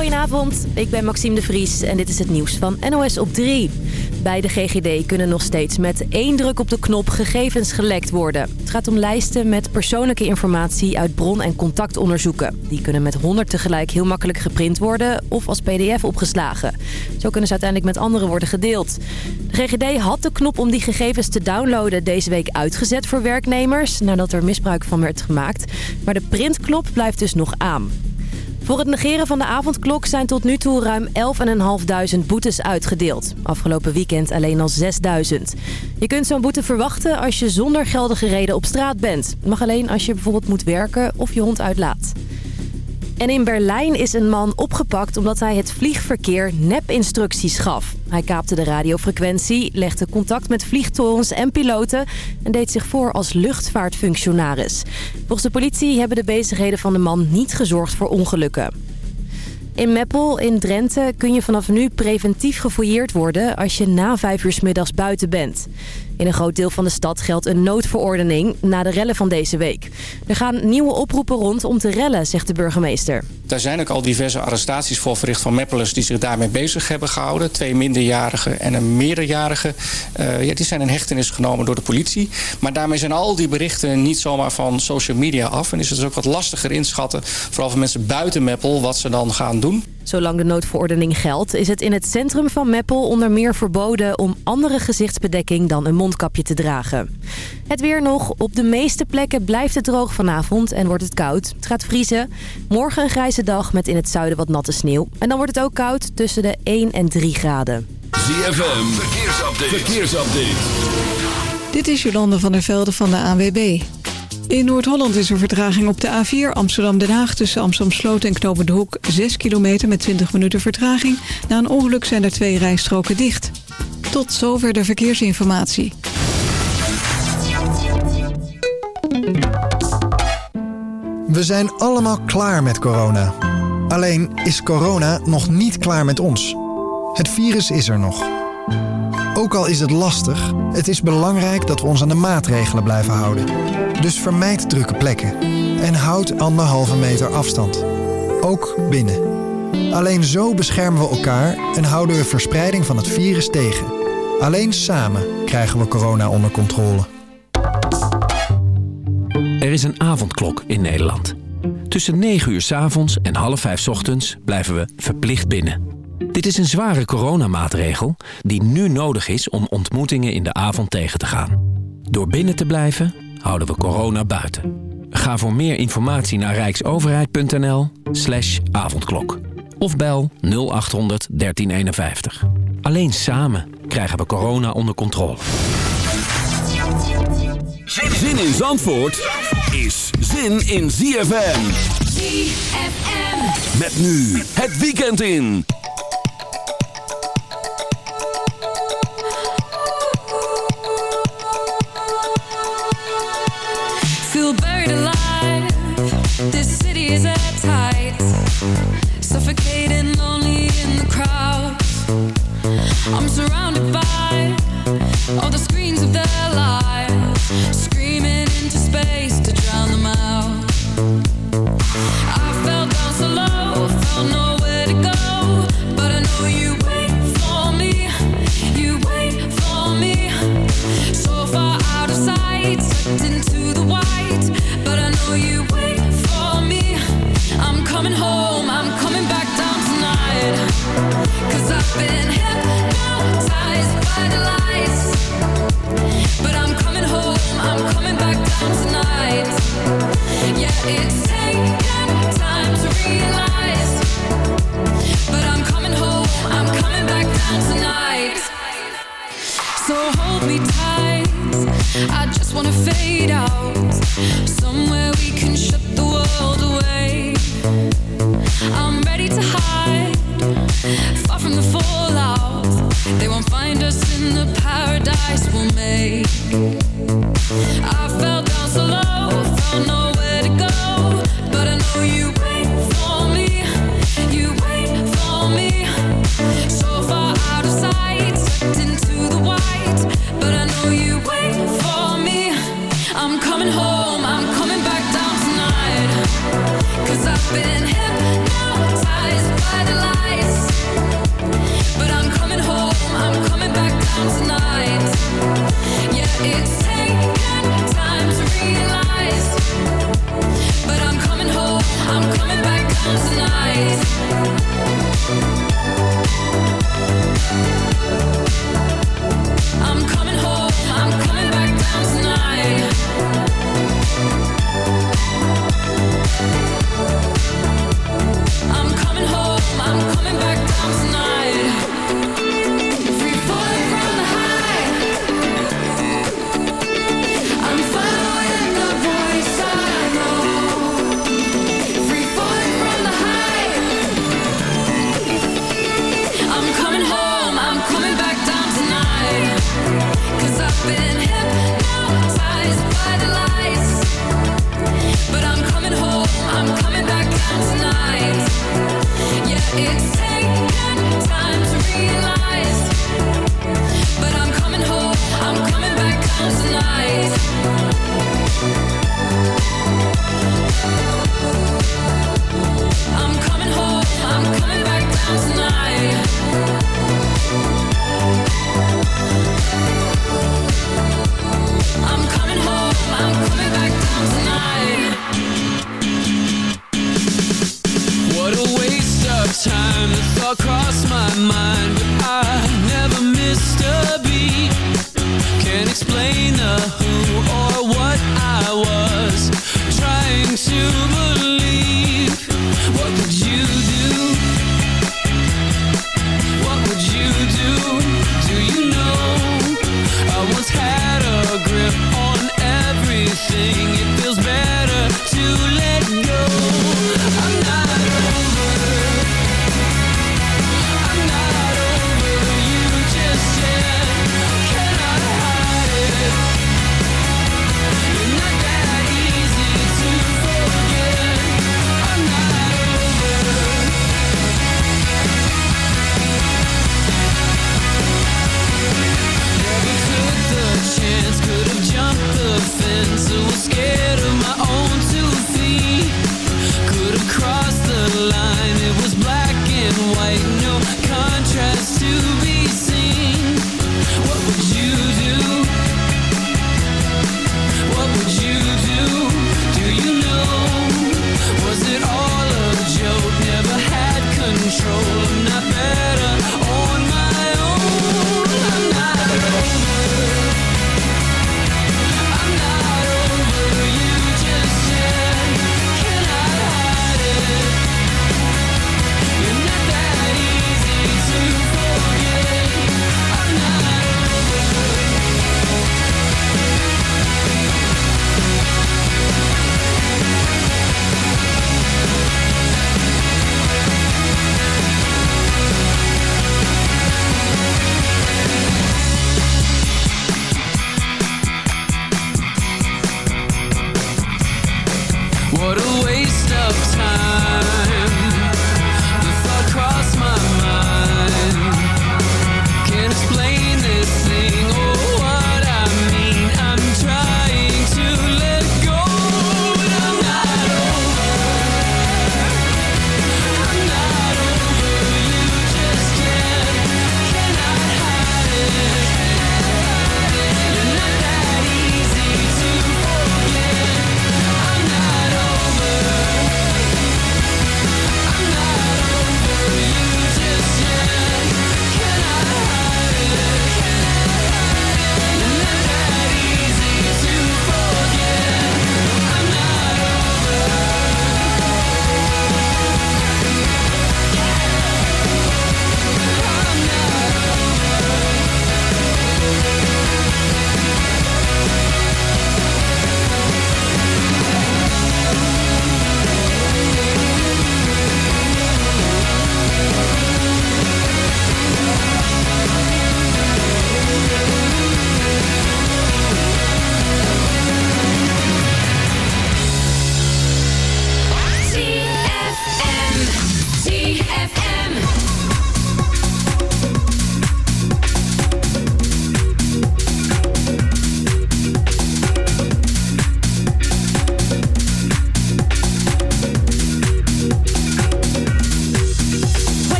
Goedenavond, ik ben Maxime de Vries en dit is het nieuws van NOS op 3. Bij de GGD kunnen nog steeds met één druk op de knop gegevens gelekt worden. Het gaat om lijsten met persoonlijke informatie uit bron- en contactonderzoeken. Die kunnen met 100 tegelijk heel makkelijk geprint worden of als pdf opgeslagen. Zo kunnen ze uiteindelijk met anderen worden gedeeld. De GGD had de knop om die gegevens te downloaden deze week uitgezet voor werknemers... nadat er misbruik van werd gemaakt. Maar de printknop blijft dus nog aan. Voor het negeren van de avondklok zijn tot nu toe ruim 11.500 boetes uitgedeeld. Afgelopen weekend alleen al 6.000. Je kunt zo'n boete verwachten als je zonder geldige reden op straat bent. Mag alleen als je bijvoorbeeld moet werken of je hond uitlaat. En in Berlijn is een man opgepakt omdat hij het vliegverkeer nep-instructies gaf. Hij kaapte de radiofrequentie, legde contact met vliegtorens en piloten... en deed zich voor als luchtvaartfunctionaris. Volgens de politie hebben de bezigheden van de man niet gezorgd voor ongelukken. In Meppel in Drenthe kun je vanaf nu preventief gefouilleerd worden als je na vijf uur middags buiten bent. In een groot deel van de stad geldt een noodverordening na de rellen van deze week. Er gaan nieuwe oproepen rond om te rellen, zegt de burgemeester. Daar zijn ook al diverse arrestaties voor verricht van Meppelers die zich daarmee bezig hebben gehouden. Twee minderjarigen en een meerderjarige. Uh, ja, die zijn in hechtenis genomen door de politie. Maar daarmee zijn al die berichten niet zomaar van social media af. En is het dus ook wat lastiger inschatten, vooral voor mensen buiten Meppel, wat ze dan gaan doen. Zolang de noodverordening geldt, is het in het centrum van Meppel onder meer verboden om andere gezichtsbedekking dan een mondkapje te dragen. Het weer nog. Op de meeste plekken blijft het droog vanavond en wordt het koud. Het gaat vriezen. Morgen een grijze dag met in het zuiden wat natte sneeuw. En dan wordt het ook koud tussen de 1 en 3 graden. ZFM, verkeersupdate. verkeersupdate. Dit is Jolande van der Velde van de ANWB. In Noord-Holland is er vertraging op de A4 Amsterdam-Den Haag... tussen Amsterdam-Sloot en Knopen de Hoek 6 kilometer met 20 minuten vertraging. Na een ongeluk zijn er twee rijstroken dicht. Tot zover de verkeersinformatie. We zijn allemaal klaar met corona. Alleen is corona nog niet klaar met ons. Het virus is er nog. Ook al is het lastig, het is belangrijk dat we ons aan de maatregelen blijven houden. Dus vermijd drukke plekken en houd anderhalve meter afstand. Ook binnen. Alleen zo beschermen we elkaar en houden we verspreiding van het virus tegen. Alleen samen krijgen we corona onder controle. Er is een avondklok in Nederland. Tussen 9 uur s avonds en half 5 s ochtends blijven we verplicht binnen. Dit is een zware coronamaatregel die nu nodig is om ontmoetingen in de avond tegen te gaan. Door binnen te blijven houden we corona buiten. Ga voor meer informatie naar rijksoverheid.nl slash avondklok. Of bel 0800 1351. Alleen samen krijgen we corona onder controle. Zin in Zandvoort is zin in ZFM. ZFM. Met nu het weekend in. Screaming into space to drown them out.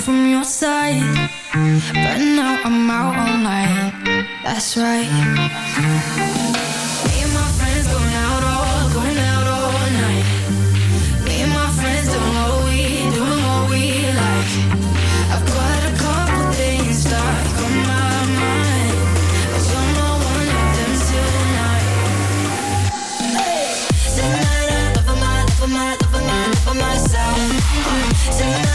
from your side. But now I'm out all night. That's right. Me and my friends going out all Going out all night. Me and my friends doing what we Doing what we like. I've got a couple things stuck on my mind. But you're not one of them tonight. Hey. My, love my, love my, love myself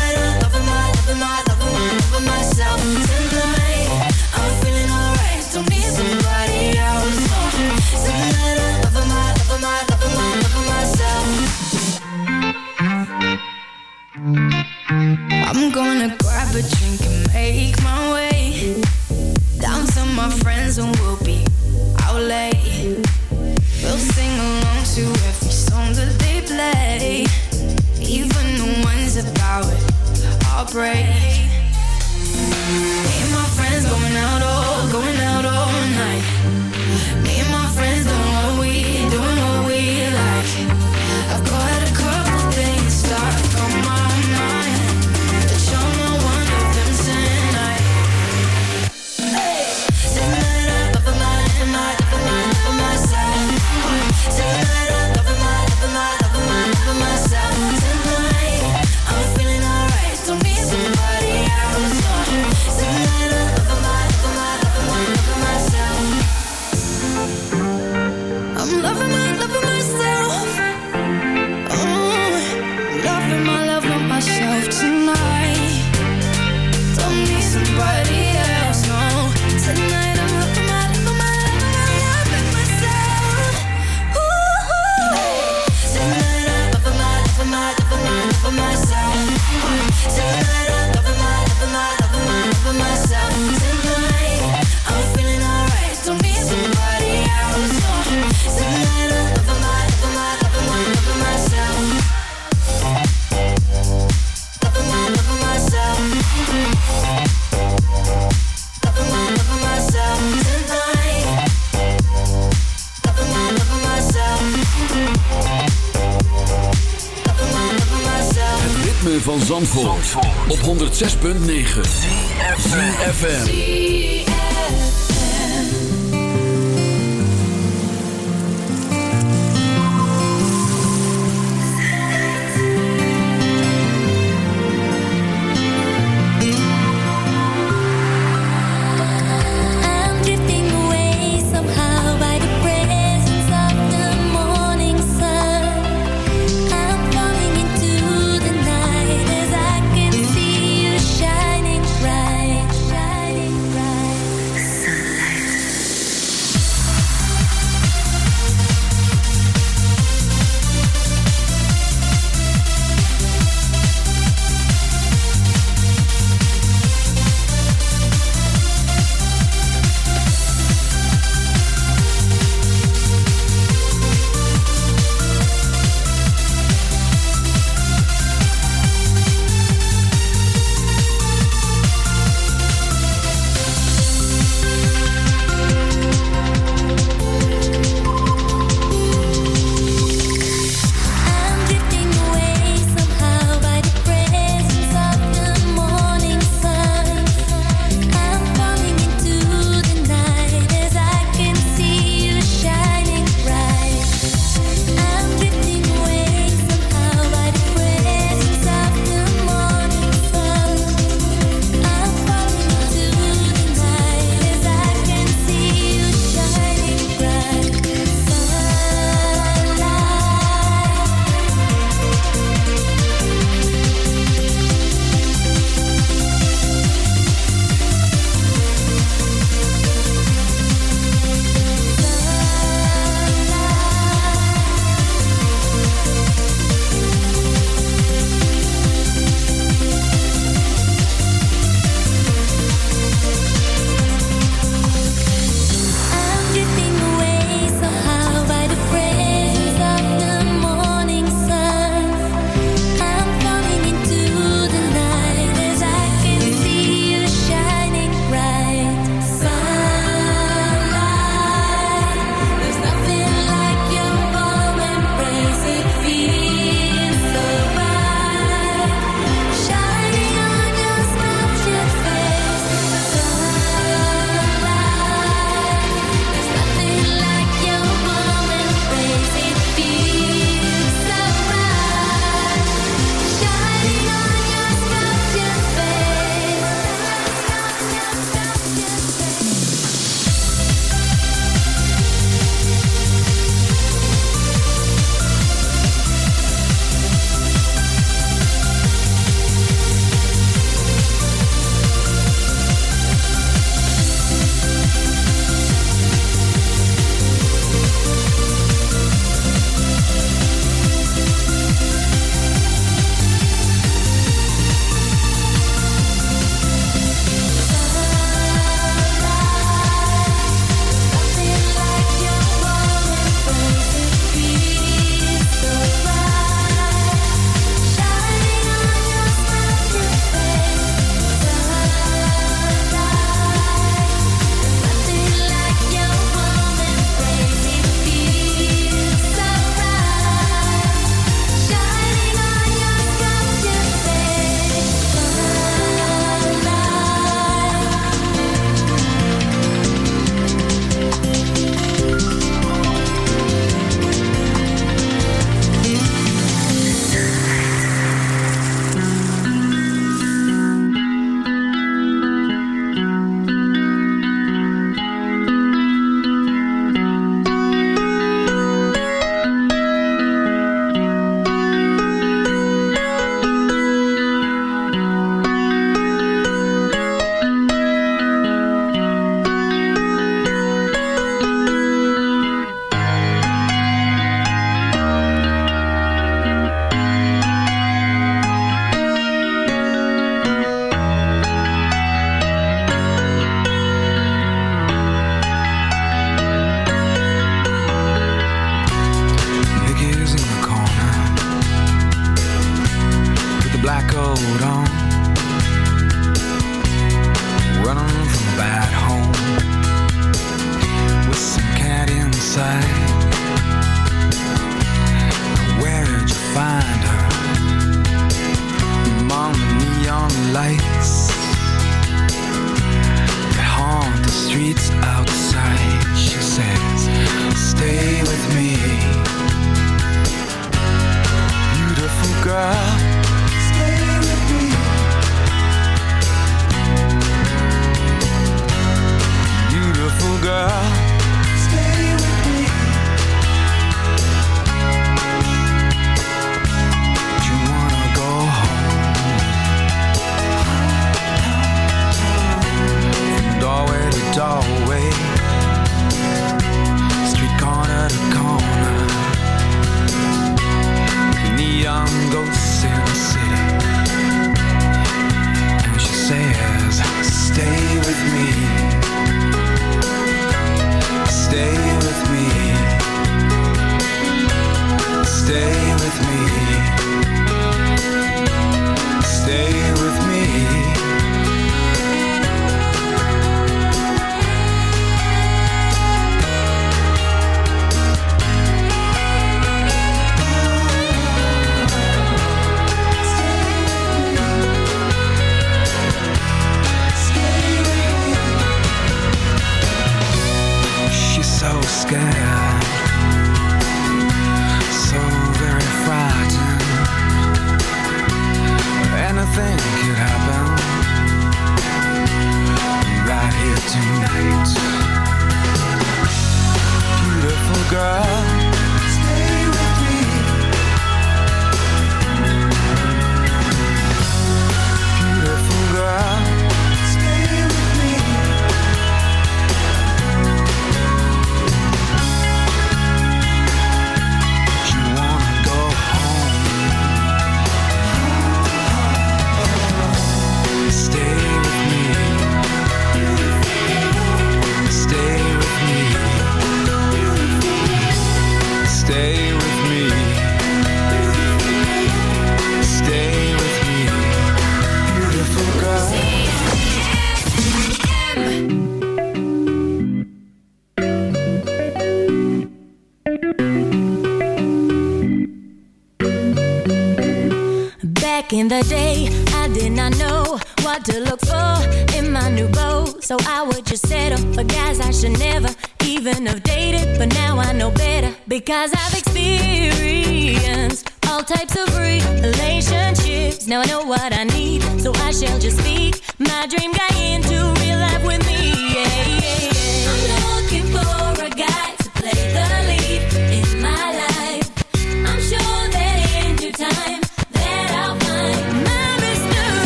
to look for in my new role. So I would just settle for guys I should never even have dated. But now I know better because I've experienced all types of relationships. Now I know what I need, so I shall just speak my dream guy.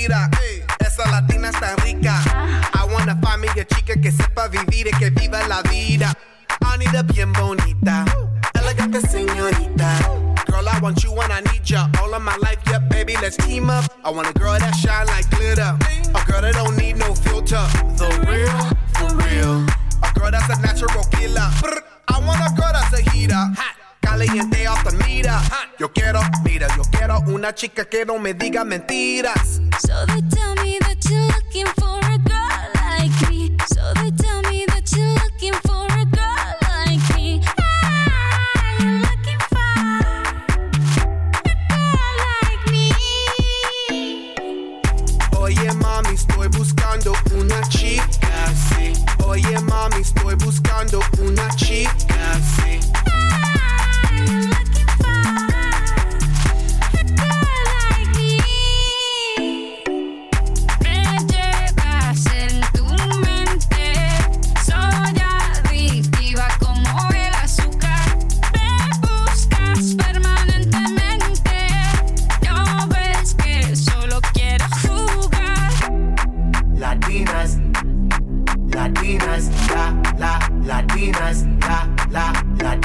Shakira. Hey, eh, esa latina está rica. I wanna find me a chica que sepa vivir y que viva la vida. I need a bien bonita, elegante señorita. Girl, I want you and I need ya all of my life. Yeah, baby, let's team up. I want a girl that shine like glitter, a girl that don't need no filter. The real, for real. A girl that's a natural killer. I want a girl that's a heater. Hot. Caliente off the meter. Yo quiero, mira, yo quiero una chica que no me diga mentiras. So they tell me that you're looking for a girl like me. So they tell me that you're looking for a girl like me. Ah, you're looking for a girl like me. Oye mami, estoy buscando una chica, sí. Oye mami, estoy buscando una chica,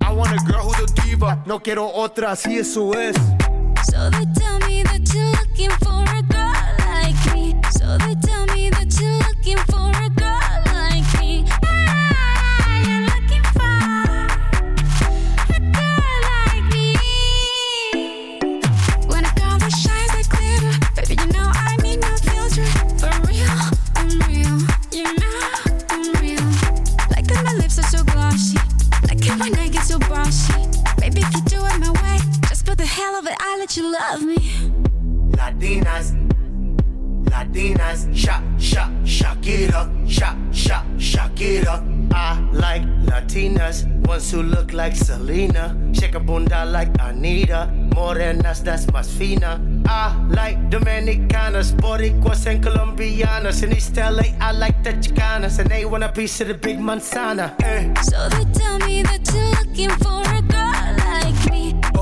I want a girl who's a diva, no quiero otra, así eso es. So they tell me that you're looking for you love me. Latinas, Latinas, sha, sha, Shakira, sha, sha, Shakira. I like Latinas, ones who look like Selena, shake a bunda like Anita, morenas that's más fina. I like Dominicanas, Boricuas and Colombianas. In East LA, I like the Chicanas, and they want a piece of the big manzana. Eh. So they tell me that you're looking for a girl.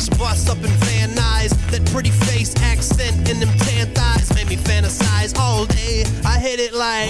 Dash bus up in Van Nuys. That pretty face, accent, and them tan thighs made me fantasize all day. I hit it like.